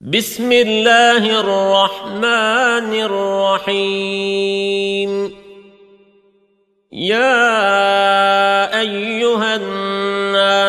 بسم الله الرحمن الرحيم. يا أيها الناس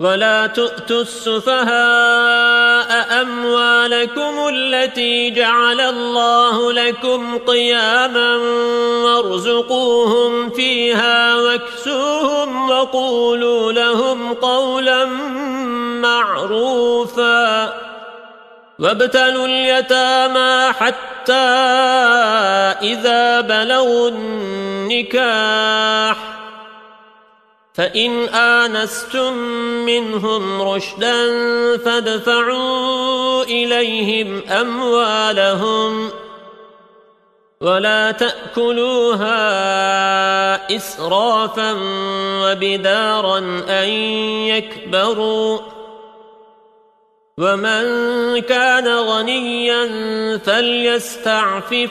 ولا تؤتوا السفهاء أموالكم التي جعل الله لكم قياما وارزقوهم فيها واكسوهم وقولوا لهم قولا معروفا وابتلوا اليتامى حتى إذا بلغوا النكاح فإن آنستم منهم رشدا فادفعوا إليهم أموالهم ولا تأكلوها إسرافا وبدارا أن يكبروا ومن كان غنيا فليستعفف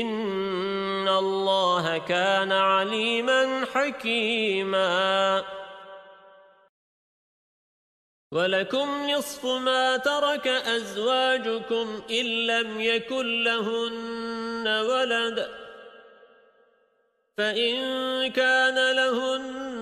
إن الله كان عليما حكيما. ولكم نصف ما ترك أزواجكم إن لم يكن لهن ولد. فإن كان لهن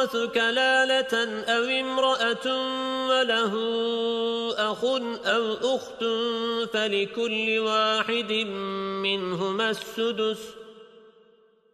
يورث كلالة أو امرأة وله أخ أو أخت فلكل واحد منهما السدس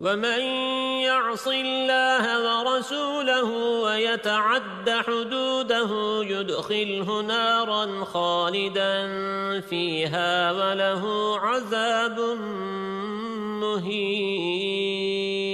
ومن يعص الله ورسوله ويتعد حدوده يدخله نارا خالدا فيها وله عذاب مهين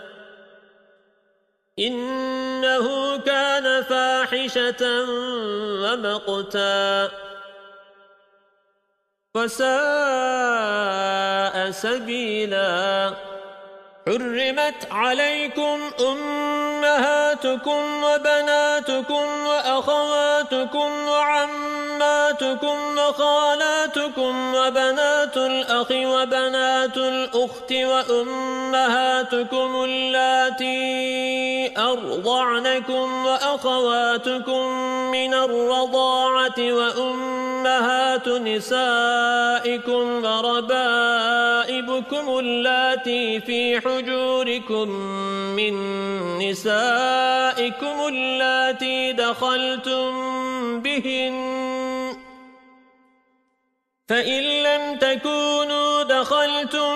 إنه كان فاحشة ومقتا. وساء سبيلا. حرمت عليكم أمهاتكم وبناتكم وأخواتكم وعماتكم وخالاتكم وبنات الأخ وبنات الأخت وأمهاتكم اللاتي أرضعنكم وأخواتكم من الرضاعة وأمهات نسائكم وربائبكم اللاتي في حجوركم من نسائكم اللاتي دخلتم بهن فإن لم تكونوا دخلتم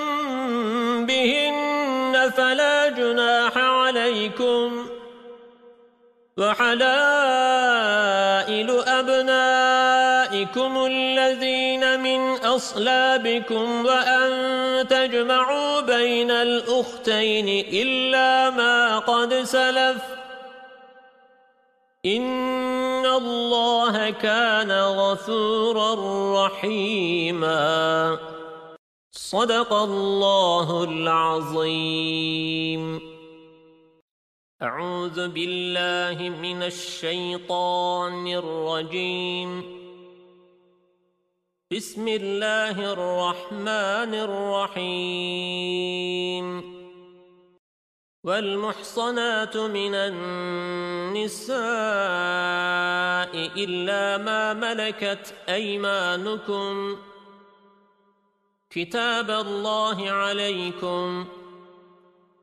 بهن فلا جناح عليكم وحلائل أبنائكم الذين من أصلابكم وأن تجمعوا بين الأختين إلا ما قد سلف إن الله كان غفورا رحيما صدق الله العظيم. أعوذ بالله من الشيطان الرجيم بسم الله الرحمن الرحيم. والمحصنات من النساء إلا ما ملكت أيمانكم. كتاب الله عليكم.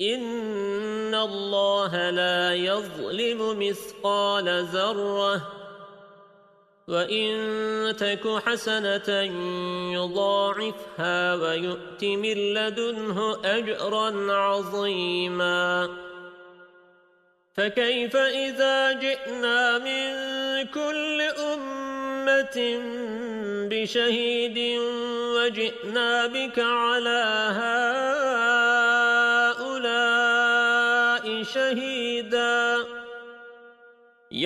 إِنَّ اللَّهَ لَا يَظْلِمُ مِثْقَالَ ذَرَّةٍ وَإِن تَكُ حَسَنَةً يُضَاعِفْهَا وَيُؤْتِ مِن لَّدُنْهُ أَجْرًا عَظِيمًا فَكَيْفَ إِذَا جِئْنَا مِن كُلِّ أُمَّةٍ بِشَهِيدٍ وَجِئْنَا بِكَ عَلَى هَٰؤُلَاءِ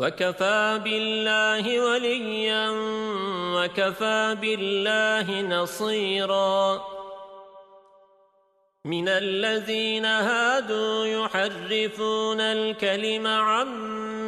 وكفى بالله وليا وكفى بالله نصيرا. من الذين هادوا يحرفون الكلم عن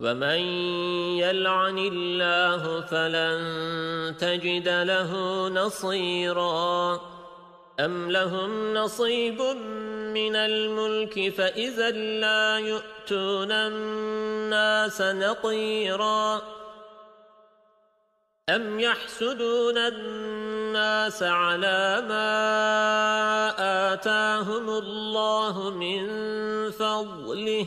ومن يلعن الله فلن تجد له نصيرا أم لهم نصيب من الملك فإذا لا يؤتون الناس نقيراً أَمْ يَحْسُدُونَ النَّاسَ عَلَى مَا آتَاهُمُ اللَّهُ مِنْ فَضْلِهِ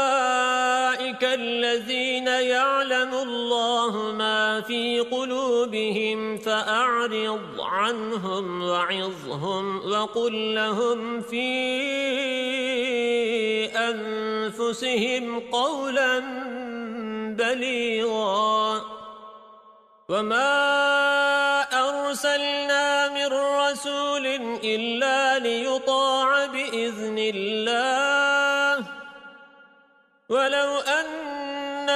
الذين يعلم الله ما في قلوبهم فأعرض عنهم وعظهم وقل لهم في أنفسهم قولا بليغا. وما أرسلنا من رسول إلا ليطاع بإذن الله. ولو أن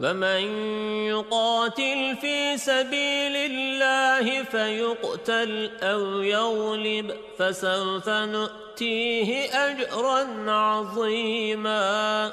ومن يقاتل في سبيل الله فيقتل أو يغلب فسوف نؤتيه أجرا عظيما.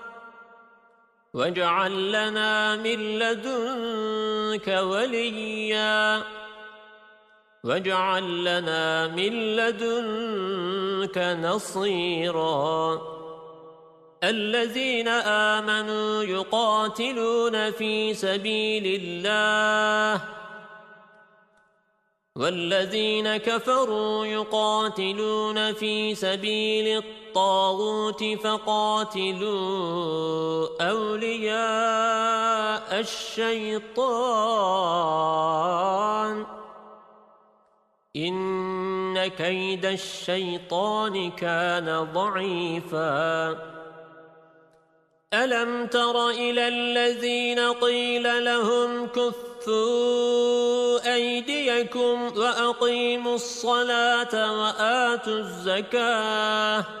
واجعل لنا من لدنك وليا. واجعل لنا من لدنك نصيرا. الذين آمنوا يقاتلون في سبيل الله. والذين كفروا يقاتلون في سبيل الطاغوت فقاتلوا أولياء الشيطان. إن كيد الشيطان كان ضعيفا. ألم تر إلى الذين قيل لهم كفوا أيديكم وأقيموا الصلاة وآتوا الزكاة؟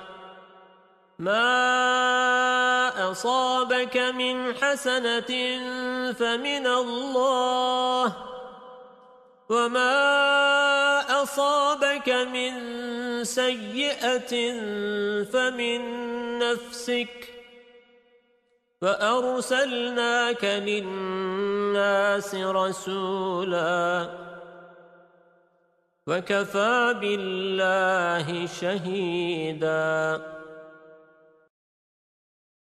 ما أصابك من حسنة فمن الله وما أصابك من سيئة فمن نفسك وأرسلناك للناس رسولا وكفى بالله شهيداً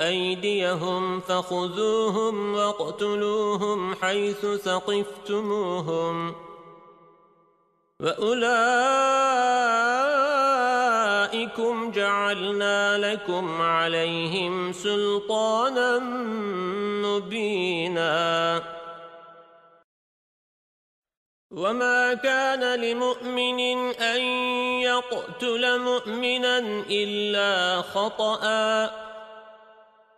أيديهم فخذوهم واقتلوهم حيث ثقفتموهم وأولئك أولئكم جعلنا لكم عليهم سلطانا مبينا وما كان لمؤمن أن يقتل مؤمنا إلا خطأً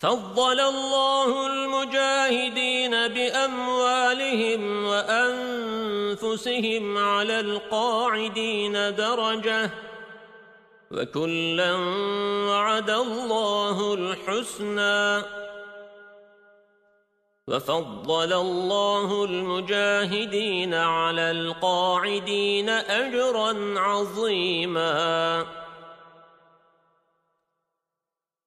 فضل الله المجاهدين بأموالهم وأنفسهم على القاعدين درجةً وكلا وعد الله الحسنى وفضل الله المجاهدين على القاعدين أجرا عظيما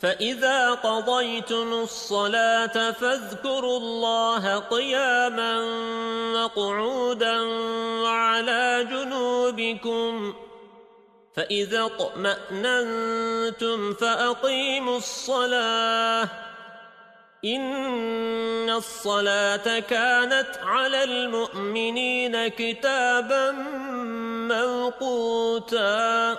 فإذا قضيتم الصلاة فاذكروا الله قياما وقعودا وعلى جنوبكم فإذا اطمأننتم فأقيموا الصلاة إن الصلاة كانت على المؤمنين كتابا موقوتا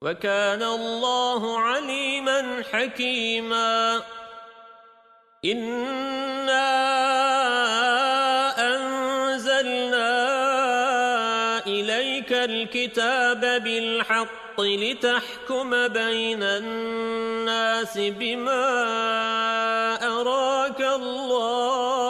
وكان الله عليما حكيما. إنا أنزلنا إليك الكتاب بالحق لتحكم بين الناس بما أراك الله.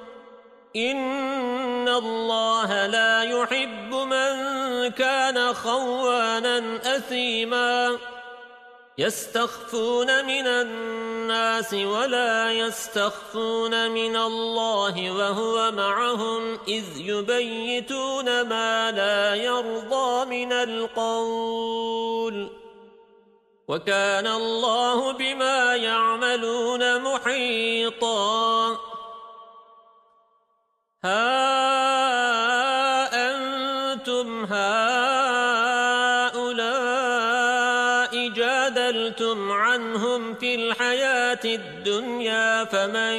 إن الله لا يحب من كان خوانا أثيما يستخفون من الناس ولا يستخفون من الله وهو معهم إذ يبيتون ما لا يرضى من القول وكان الله بما يعملون محيطا ها أنتم هؤلاء جادلتم عنهم في الحياة الدنيا فمن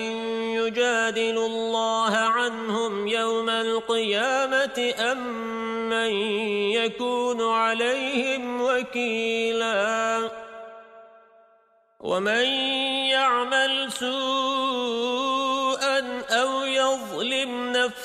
يجادل الله عنهم يوم القيامة أم من يكون عليهم وكيلا ومن يعمل سوءا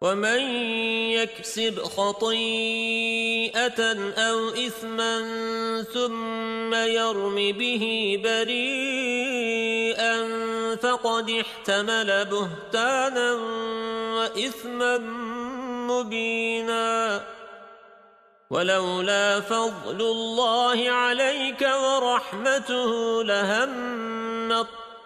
ومن يكسب خطيئة أو إثما ثم يرم به بريئا فقد احتمل بهتانا وإثما مبينا. ولولا فضل الله عليك ورحمته لهم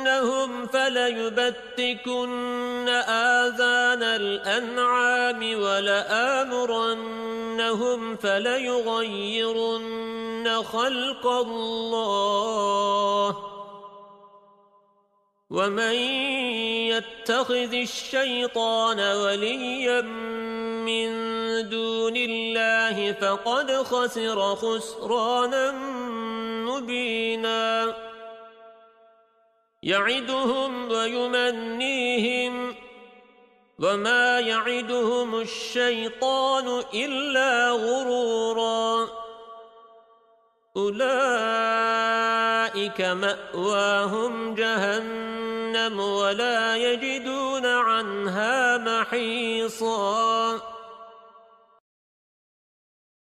لَيُبَتِّكُنَّهُمْ فَلَيُبَتِّكُنَّ آذَانَ الْأَنْعَامِ وَلَآمُرَنَّهُمْ فَلَيُغَيِّرُنَّ خَلْقَ اللَّهِ وَمَن يَتَّخِذِ الشَّيْطَانَ وَلِيًّا مِّن دُونِ اللَّهِ فَقَدْ خَسِرَ خُسْرَانًا مُّبِينًا يَعِدُهُمْ وَيُمَنِّيهِمْ وَمَا يَعِدُهُمُ الشَّيْطَانُ إِلَّا غُرُورًا أُولَئِكَ مَأْوَاهُمْ جَهَنَّمُ وَلَا يَجِدُونَ عَنْهَا مَحِيصًا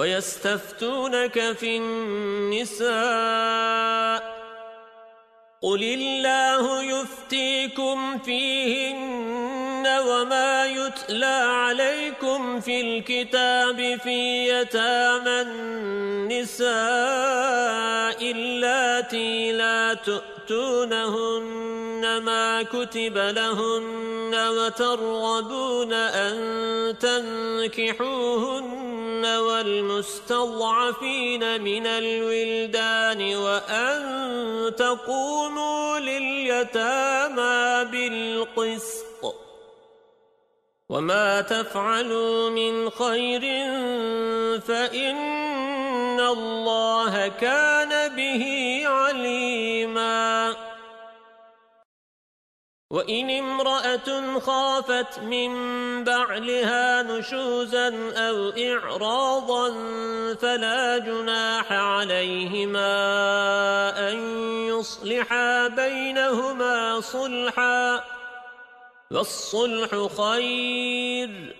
ويستفتونك في النساء قل الله يفتيكم فيهن وما يتلى عليكم في الكتاب في يتامى النساء اللاتي لا تؤتونهن ما كتب لهن وترغبون أن تنكحوهن والمستضعفين من الولدان وأن تقوموا لليتامى بالقسط وما تفعلوا من خير فإن الله كان به عليما. وإن امرأة خافت من بعلها نشوزا أو إعراضا فلا جناح عليهما أن يصلحا بينهما صلحا. والصلح خير.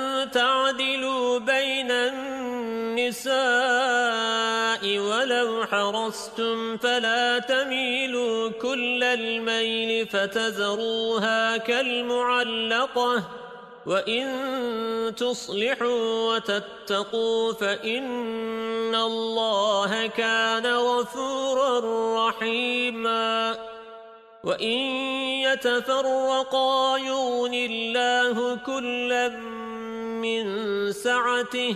حرصتم فلا تميلوا كل الميل فتذروها كالمعلقة وَإِن تُصْلِحُوا وَتَتَّقُوا فَإِنَّ اللَّهَ كَانَ غَفُورًا رَّحِيمًا وَإِن يَتَفَرَّقَا يُغْنِ اللَّهُ كُلًّا مِّن سَعَتِهِ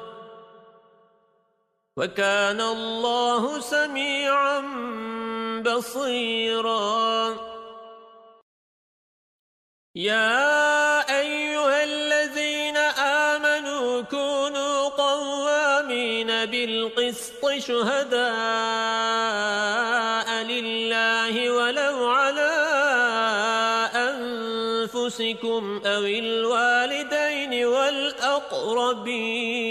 وكان الله سميعا بصيرا. يا أيها الذين آمنوا كونوا قوامين بالقسط شهداء لله ولو على أنفسكم أو الوالدين والأقربين.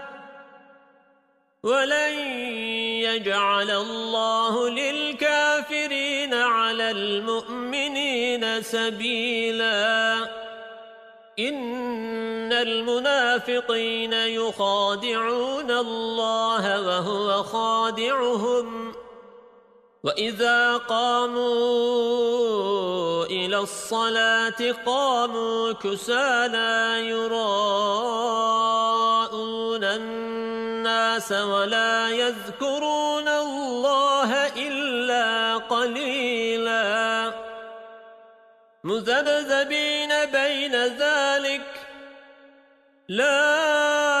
وَلَن يَجْعَلَ اللَّهُ لِلْكَافِرِينَ عَلَى الْمُؤْمِنِينَ سَبِيلًا إِنَّ الْمُنَافِقِينَ يُخَادِعُونَ اللَّهَ وَهُوَ خَادِعُهُمْ وَإِذَا قَامُوا إِلَى الصَّلَاةِ قَامُوا كُسَالَى يُرَاءُونَ النَّاسَ وَلَا يَذْكُرُونَ اللَّهَ إِلَّا قَلِيلًا. مُذَبذَبِينَ بَيْنَ ذَلِكَ. لَا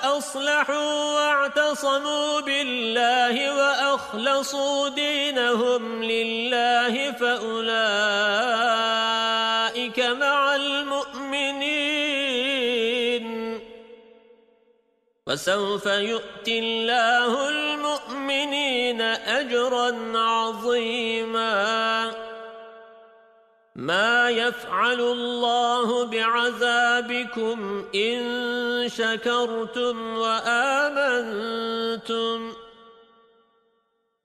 وأصلحوا واعتصموا بالله وأخلصوا دينهم لله فأولئك مع المؤمنين. وسوف يؤتي الله المؤمنين أجرا عظيما. ما يفعل الله بعذابكم إن شكرتم وآمنتم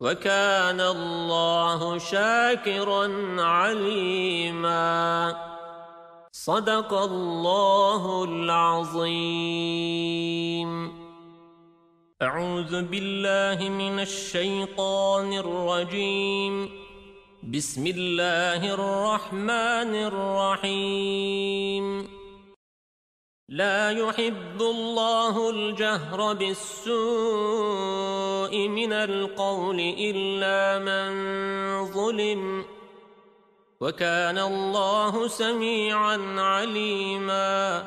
وكان الله شاكرا عليما صدق الله العظيم أعوذ بالله من الشيطان الرجيم بسم الله الرحمن الرحيم. لا يحب الله الجهر بالسوء من القول إلا من ظلم وكان الله سميعا عليما.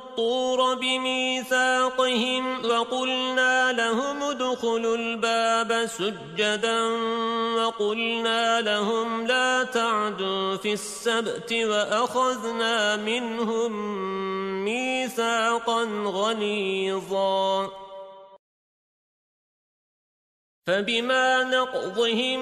الطور بميثاقهم وقلنا لهم ادخلوا الباب سجدا وقلنا لهم لا تعدوا في السبت وأخذنا منهم ميثاقا غليظا. فبما نقضهم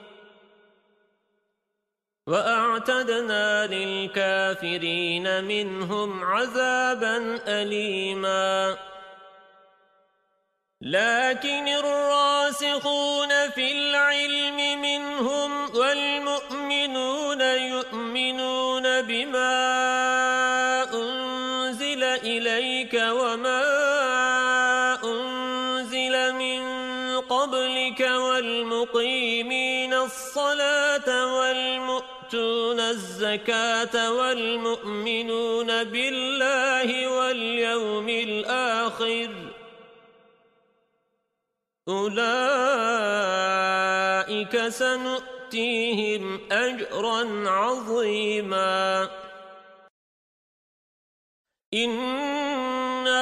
وَأَعْتَدْنَا لِلْكَافِرِينَ مِنْهُمْ عَذَابًا أَلِيمًا. لكن الراسخون في العلم منهم والمؤمنون الزكاة والمؤمنون بالله واليوم الآخر أولئك سنؤتيهم أجرا عظيما إنا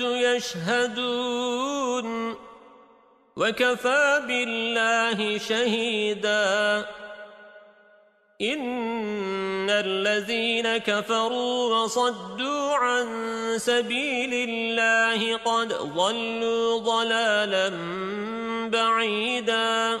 يشهدون وكفى بالله شهيدا. إن الذين كفروا وصدوا عن سبيل الله قد ضلوا ضلالا بعيدا.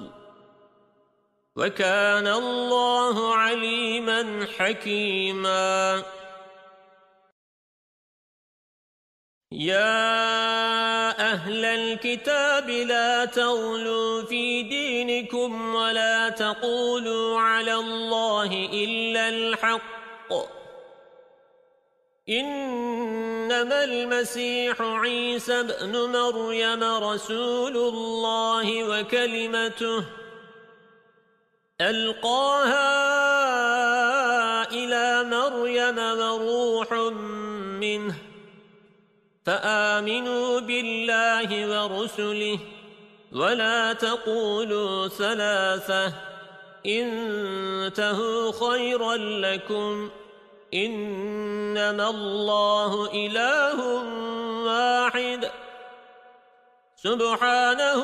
وكان الله عليما حكيما. يا أهل الكتاب لا تغلوا في دينكم ولا تقولوا على الله إلا الحق. إنما المسيح عيسى بن مريم رسول الله وكلمته. ألقاها إلى مريم وروح منه فآمنوا بالله ورسله ولا تقولوا ثلاثة انتهوا خيرا لكم إنما الله إله واحد سبحانه